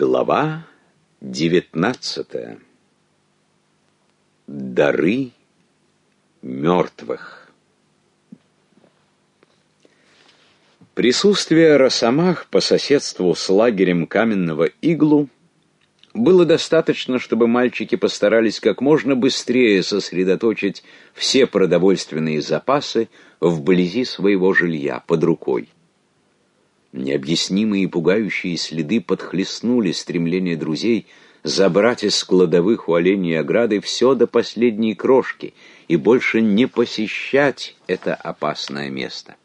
Глава девятнадцатая. Дары мертвых. Присутствие росомах по соседству с лагерем каменного иглу было достаточно, чтобы мальчики постарались как можно быстрее сосредоточить все продовольственные запасы вблизи своего жилья под рукой. Необъяснимые и пугающие следы подхлестнули стремление друзей забрать из кладовых у оленей ограды все до последней крошки и больше не посещать это опасное место.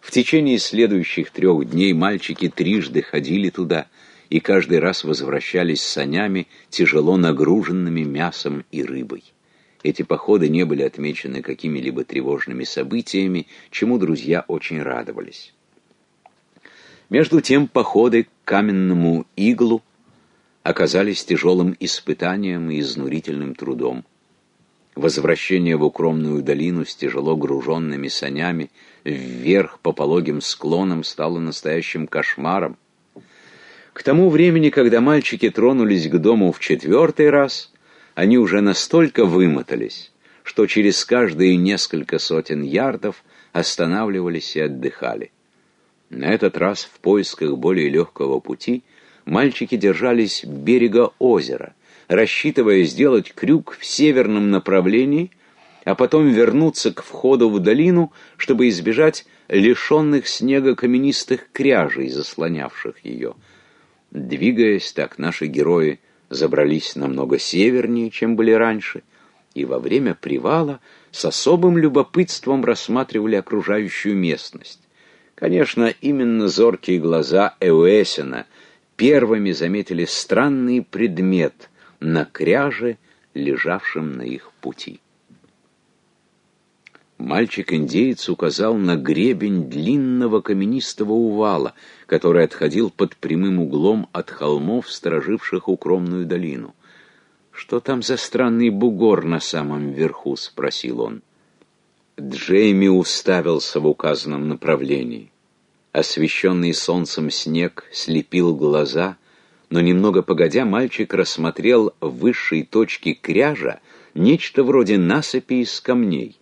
В течение следующих трех дней мальчики трижды ходили туда и каждый раз возвращались с санями, тяжело нагруженными мясом и рыбой. Эти походы не были отмечены какими-либо тревожными событиями, чему друзья очень радовались. Между тем походы к каменному иглу оказались тяжелым испытанием и изнурительным трудом. Возвращение в укромную долину с тяжело груженными санями вверх по пологим склонам стало настоящим кошмаром. К тому времени, когда мальчики тронулись к дому в четвертый раз, они уже настолько вымотались, что через каждые несколько сотен ярдов останавливались и отдыхали. На этот раз в поисках более легкого пути мальчики держались берега озера, рассчитывая сделать крюк в северном направлении, а потом вернуться к входу в долину, чтобы избежать лишенных снега каменистых кряжей, заслонявших ее. Двигаясь так, наши герои забрались намного севернее, чем были раньше, и во время привала с особым любопытством рассматривали окружающую местность. Конечно, именно зоркие глаза Эуэсина первыми заметили странный предмет на кряже, лежавшем на их пути. Мальчик-индеец указал на гребень длинного каменистого увала, который отходил под прямым углом от холмов, стороживших укромную долину. «Что там за странный бугор на самом верху?» — спросил он. Джейми уставился в указанном направлении. Освещенный солнцем снег слепил глаза, но немного погодя мальчик рассмотрел в высшей точке кряжа нечто вроде насыпи из камней.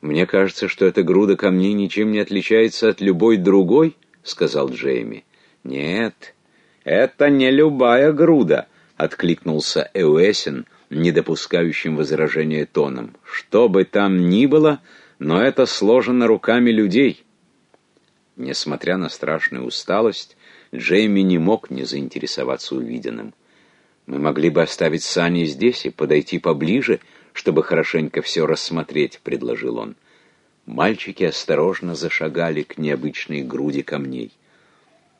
«Мне кажется, что эта груда камней ничем не отличается от любой другой», — сказал Джейми. «Нет, это не любая груда», — откликнулся Эуэсин, не допускающим возражения тоном. «Что бы там ни было, но это сложено руками людей». Несмотря на страшную усталость, Джейми не мог не заинтересоваться увиденным. «Мы могли бы оставить сани здесь и подойти поближе, чтобы хорошенько все рассмотреть», — предложил он. Мальчики осторожно зашагали к необычной груди камней.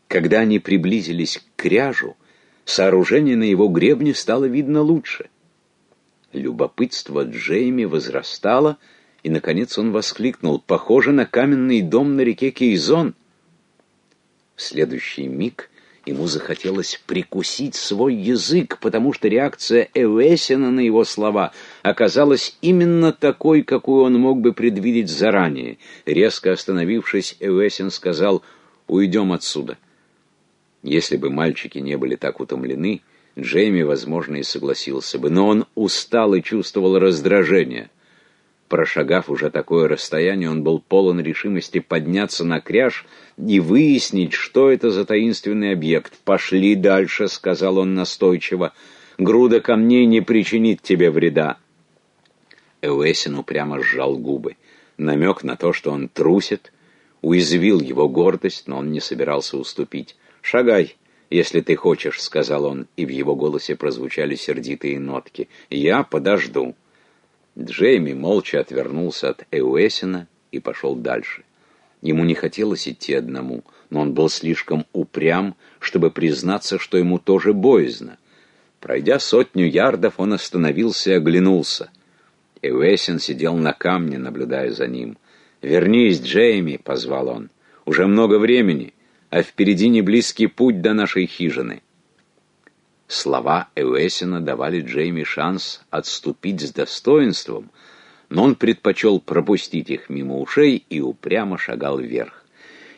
Когда они приблизились к кряжу, сооружение на его гребне стало видно лучше. Любопытство Джейми возрастало, — и, наконец, он воскликнул, «Похоже на каменный дом на реке Кейзон». В следующий миг ему захотелось прикусить свой язык, потому что реакция Эвесина на его слова оказалась именно такой, какую он мог бы предвидеть заранее. Резко остановившись, Эвесин сказал, «Уйдем отсюда». Если бы мальчики не были так утомлены, Джейми, возможно, и согласился бы, но он устал и чувствовал раздражение. Прошагав уже такое расстояние, он был полон решимости подняться на кряж и выяснить, что это за таинственный объект. «Пошли дальше», — сказал он настойчиво. «Груда камней не причинит тебе вреда». Эуэсин упрямо сжал губы. Намек на то, что он трусит, уязвил его гордость, но он не собирался уступить. «Шагай, если ты хочешь», — сказал он, и в его голосе прозвучали сердитые нотки. «Я подожду». Джейми молча отвернулся от Эуэсина и пошел дальше. Ему не хотелось идти одному, но он был слишком упрям, чтобы признаться, что ему тоже боязно. Пройдя сотню ярдов, он остановился и оглянулся. Эуэсин сидел на камне, наблюдая за ним. «Вернись, Джейми!» — позвал он. «Уже много времени, а впереди не близкий путь до нашей хижины». Слова Эуэсина давали Джейми шанс отступить с достоинством, но он предпочел пропустить их мимо ушей и упрямо шагал вверх.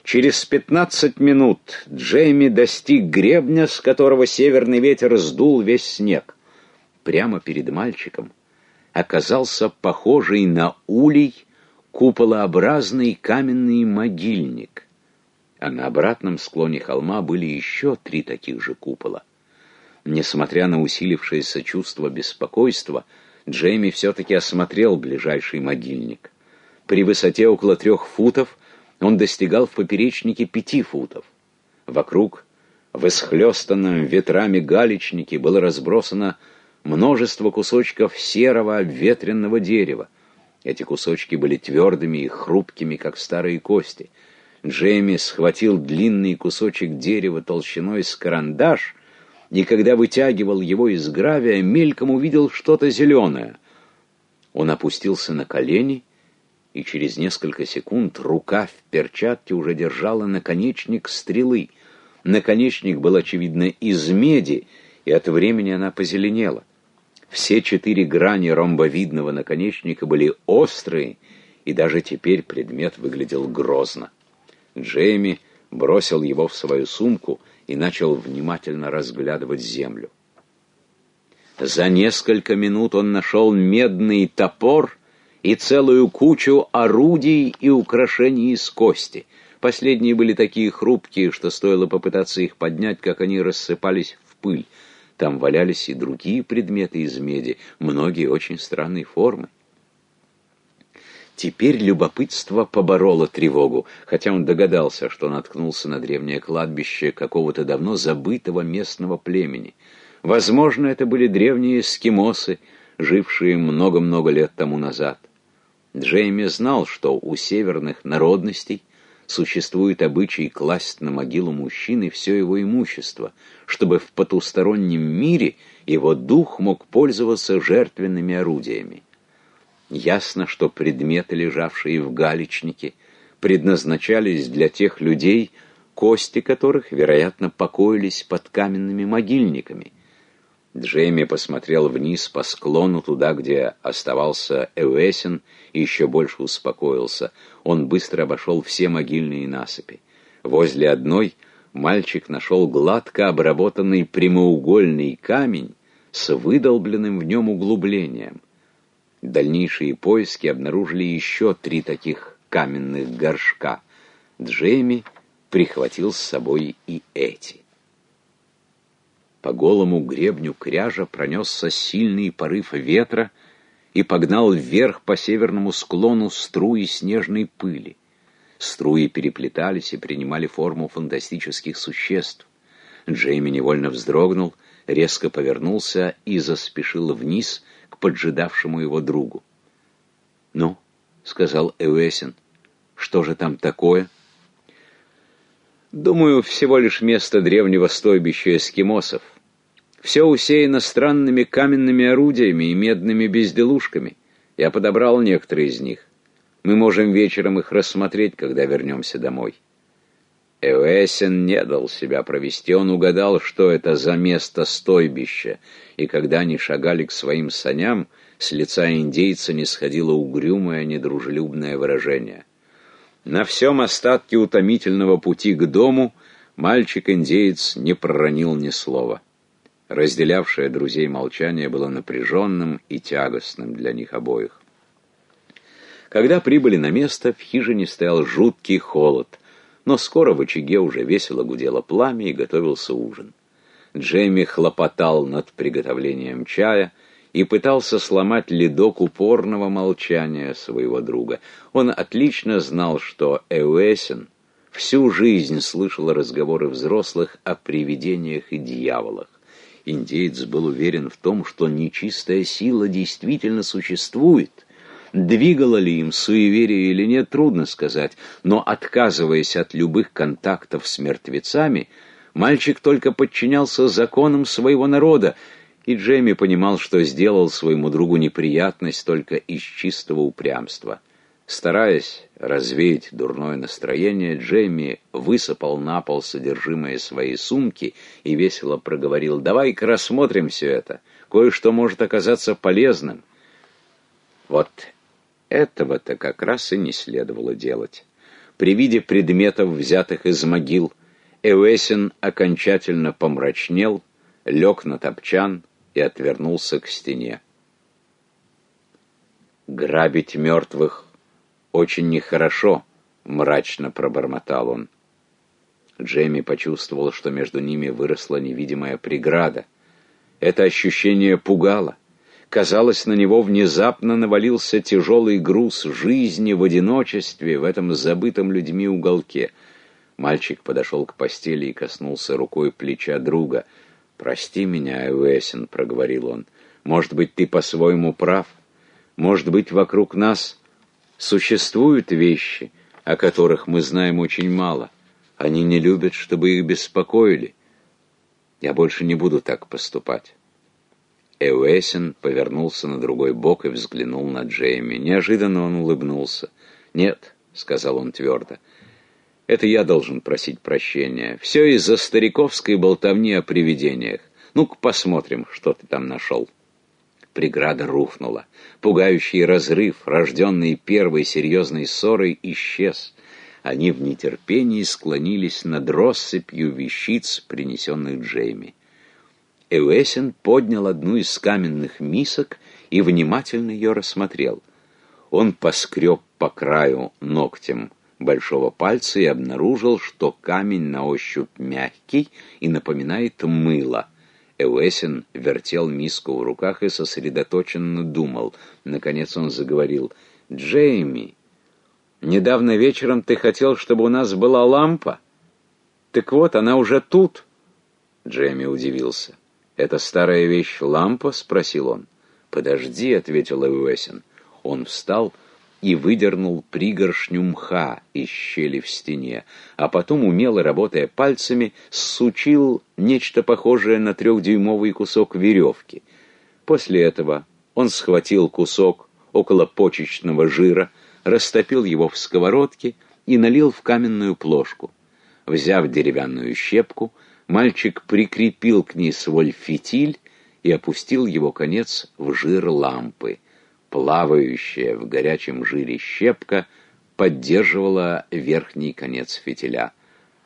Через пятнадцать минут Джейми достиг гребня, с которого северный ветер сдул весь снег. Прямо перед мальчиком оказался похожий на улей куполообразный каменный могильник, а на обратном склоне холма были еще три таких же купола. Несмотря на усилившееся чувство беспокойства, Джейми все-таки осмотрел ближайший могильник. При высоте около трех футов он достигал в поперечнике пяти футов. Вокруг, в исхлестанном ветрами галечнике, было разбросано множество кусочков серого обветренного дерева. Эти кусочки были твердыми и хрупкими, как старые кости. Джейми схватил длинный кусочек дерева толщиной с карандаш и, когда вытягивал его из гравия, мельком увидел что-то зеленое. Он опустился на колени и через несколько секунд рука в перчатке уже держала наконечник стрелы. Наконечник был, очевидно, из меди, и от времени она позеленела. Все четыре грани ромбовидного наконечника были острые, и даже теперь предмет выглядел грозно. Джейми бросил его в свою сумку и начал внимательно разглядывать землю. За несколько минут он нашел медный топор и целую кучу орудий и украшений из кости. Последние были такие хрупкие, что стоило попытаться их поднять, как они рассыпались в пыль. Там валялись и другие предметы из меди, многие очень странной формы. Теперь любопытство побороло тревогу, хотя он догадался, что наткнулся на древнее кладбище какого-то давно забытого местного племени. Возможно, это были древние эскимосы, жившие много-много лет тому назад. Джейми знал, что у северных народностей существует обычай класть на могилу мужчины все его имущество, чтобы в потустороннем мире его дух мог пользоваться жертвенными орудиями. Ясно, что предметы, лежавшие в галечнике, предназначались для тех людей, кости которых, вероятно, покоились под каменными могильниками – Джейми посмотрел вниз по склону, туда, где оставался Эуэсин, и еще больше успокоился. Он быстро обошел все могильные насыпи. Возле одной мальчик нашел гладко обработанный прямоугольный камень с выдолбленным в нем углублением. Дальнейшие поиски обнаружили еще три таких каменных горшка. Джейми прихватил с собой и эти. По голому гребню кряжа пронесся сильный порыв ветра и погнал вверх по северному склону струи снежной пыли. Струи переплетались и принимали форму фантастических существ. Джейми невольно вздрогнул, резко повернулся и заспешил вниз поджидавшему его другу. «Ну», — сказал Эуэсин, — «что же там такое?» Думаю, всего лишь место древнего стойбища эскимосов. Все усеяно странными каменными орудиями и медными безделушками. Я подобрал некоторые из них. Мы можем вечером их рассмотреть, когда вернемся домой. Эуэсен не дал себя провести, он угадал, что это за место стойбища, и когда они шагали к своим саням, с лица индейца не сходило угрюмое, недружелюбное выражение. На всем остатке утомительного пути к дому мальчик-индеец не проронил ни слова. Разделявшее друзей молчание было напряженным и тягостным для них обоих. Когда прибыли на место, в хижине стоял жуткий холод, но скоро в очаге уже весело гудело пламя и готовился ужин. Джейми хлопотал над приготовлением чая, и пытался сломать ледок упорного молчания своего друга. Он отлично знал, что Эуэсин всю жизнь слышал разговоры взрослых о привидениях и дьяволах. Индеец был уверен в том, что нечистая сила действительно существует. Двигало ли им суеверие или нет, трудно сказать, но, отказываясь от любых контактов с мертвецами, мальчик только подчинялся законам своего народа, и Джейми понимал, что сделал своему другу неприятность только из чистого упрямства. Стараясь развеять дурное настроение, Джейми высыпал на пол содержимое своей сумки и весело проговорил «Давай-ка рассмотрим все это. Кое-что может оказаться полезным». Вот этого-то как раз и не следовало делать. При виде предметов, взятых из могил, Эуэсин окончательно помрачнел, лег на топчан и отвернулся к стене. «Грабить мертвых очень нехорошо», — мрачно пробормотал он. Джейми почувствовал, что между ними выросла невидимая преграда. Это ощущение пугало. Казалось, на него внезапно навалился тяжелый груз жизни в одиночестве в этом забытом людьми уголке. Мальчик подошел к постели и коснулся рукой плеча друга. «Прости меня, Эуэсин», — проговорил он. «Может быть, ты по-своему прав? Может быть, вокруг нас существуют вещи, о которых мы знаем очень мало. Они не любят, чтобы их беспокоили. Я больше не буду так поступать». Эуэсин повернулся на другой бок и взглянул на Джейми. Неожиданно он улыбнулся. «Нет», — сказал он твердо, — «это я должен просить прощения. Все из-за стариковской болтовни о привидениях. Ну-ка посмотрим, что ты там нашел». Преграда рухнула. Пугающий разрыв, рожденный первой серьезной ссорой, исчез. Они в нетерпении склонились над россыпью вещиц, принесенных Джейми. Эуэсин поднял одну из каменных мисок и внимательно ее рассмотрел. Он поскреб по краю ногтем большого пальца и обнаружил, что камень на ощупь мягкий и напоминает мыло. Эуэсин вертел миску в руках и сосредоточенно думал. Наконец он заговорил. «Джейми, недавно вечером ты хотел, чтобы у нас была лампа? Так вот, она уже тут». Джейми удивился. «Это старая вещь лампа?» — спросил он. «Подожди», — ответил Эуэсин. Он встал и выдернул пригоршню мха из щели в стене, а потом, умело работая пальцами, сучил нечто похожее на трехдюймовый кусок веревки. После этого он схватил кусок около почечного жира, растопил его в сковородке и налил в каменную плошку. Взяв деревянную щепку, Мальчик прикрепил к ней свой фитиль и опустил его конец в жир лампы. Плавающая в горячем жире щепка поддерживала верхний конец фитиля.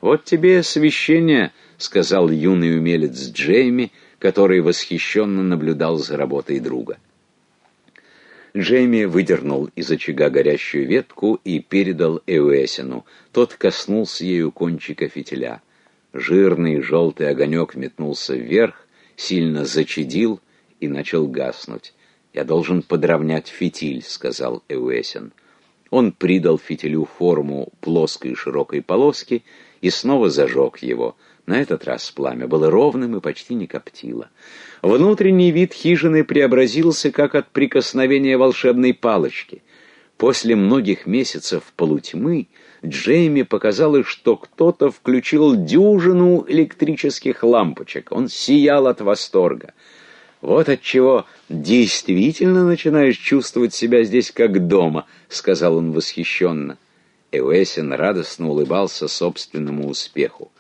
«Вот тебе освещение», — сказал юный умелец Джейми, который восхищенно наблюдал за работой друга. Джейми выдернул из очага горящую ветку и передал Эуэсину. Тот коснулся ею кончика фитиля. Жирный желтый огонек метнулся вверх, сильно зачадил и начал гаснуть. «Я должен подровнять фитиль», — сказал Эуэсин. Он придал фитилю форму плоской широкой полоски и снова зажег его. На этот раз пламя было ровным и почти не коптило. Внутренний вид хижины преобразился, как от прикосновения волшебной палочки. После многих месяцев полутьмы Джейми показалось, что кто-то включил дюжину электрических лампочек. Он сиял от восторга. «Вот отчего действительно начинаешь чувствовать себя здесь как дома», — сказал он восхищенно. Эуэсин радостно улыбался собственному успеху.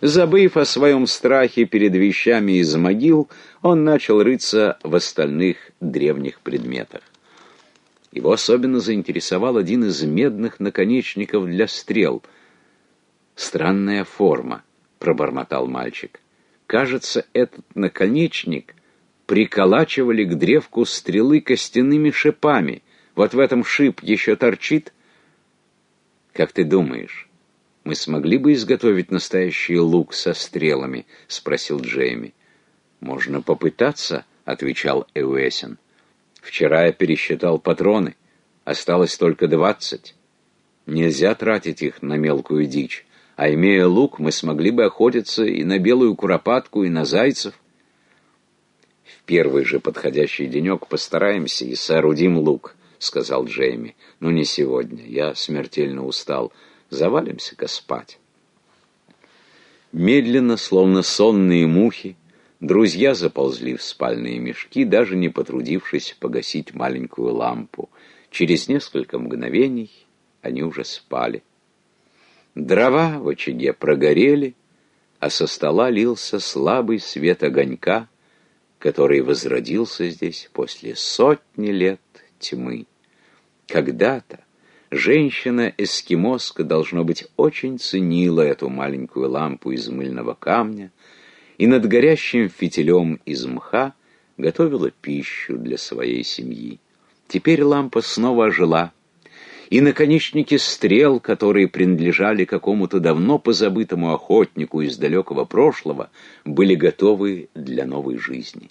Забыв о своем страхе перед вещами из могил, он начал рыться в остальных древних предметах. Его особенно заинтересовал один из медных наконечников для стрел. «Странная форма», — пробормотал мальчик. «Кажется, этот наконечник приколачивали к древку стрелы костяными шипами. Вот в этом шип еще торчит». «Как ты думаешь, мы смогли бы изготовить настоящий лук со стрелами?» — спросил Джейми. «Можно попытаться», — отвечал Эуэсин. Вчера я пересчитал патроны. Осталось только двадцать. Нельзя тратить их на мелкую дичь. А имея лук, мы смогли бы охотиться и на белую куропатку, и на зайцев. В первый же подходящий денек постараемся и соорудим лук, — сказал Джейми. Но не сегодня. Я смертельно устал. Завалимся-ка спать. Медленно, словно сонные мухи, Друзья заползли в спальные мешки, даже не потрудившись погасить маленькую лампу. Через несколько мгновений они уже спали. Дрова в очаге прогорели, а со стола лился слабый свет огонька, который возродился здесь после сотни лет тьмы. Когда-то Женщина-эскимоска, должно быть, очень ценила эту маленькую лампу из мыльного камня и над горящим фитилем из мха готовила пищу для своей семьи. Теперь лампа снова ожила, и наконечники стрел, которые принадлежали какому-то давно позабытому охотнику из далекого прошлого, были готовы для новой жизни.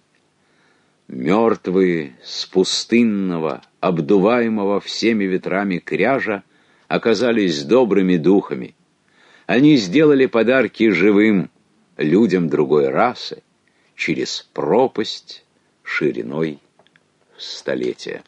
Мертвые с пустынного, обдуваемого всеми ветрами кряжа, оказались добрыми духами. Они сделали подарки живым людям другой расы через пропасть шириной в столетия.